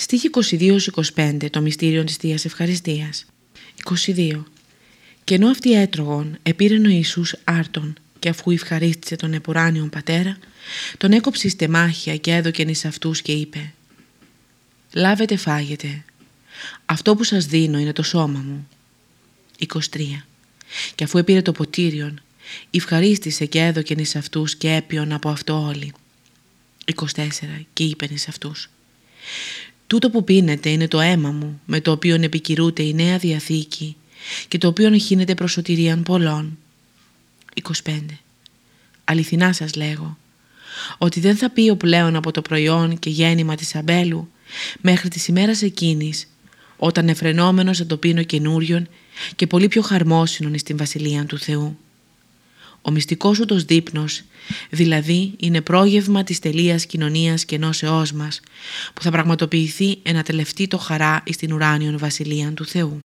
Στοίχη 22-25 το μυστήριο της Θείας Ευχαριστίας. 22. Και ενώ αυτοί έτρωγον, επήρεν ο Ιησούς άρτον και αφού ευχαρίστησε τον επουράνιον πατέρα, τον έκοψε στεμάχια και έδωκεν εις αυτούς και είπε «Λάβετε φάγετε, αυτό που σας δίνω είναι το σώμα μου». 23. Και αφού επήρε το ποτήριον, ευχαρίστησε και έδωκεν εις αυτούς και έπιον από αυτό όλοι. 24. Και είπεν εις αυτούς Τούτο που πίνετε είναι το αίμα μου, με το οποίο επικυρούται η Νέα Διαθήκη και το οποίο χύνεται προσωτηρίαν πολλών. 25. Αληθινά σας λέγω, ότι δεν θα πει ο πλέον από το προϊόν και γέννημα της αμπέλου μέχρι της ημέρας εκείνης, όταν εφρενόμενος θα το πίνω καινούριον και πολύ πιο χαρμόσυνον στην Βασιλεία του Θεού. Ο μυστικός ούτως δείπνος, δηλαδή είναι πρόγευμα της τελείας κοινωνίας και ενώσεώς μας, που θα πραγματοποιηθεί ένα τελευταίο χαρά εις την ουράνιον βασιλεία του Θεού.